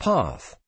path.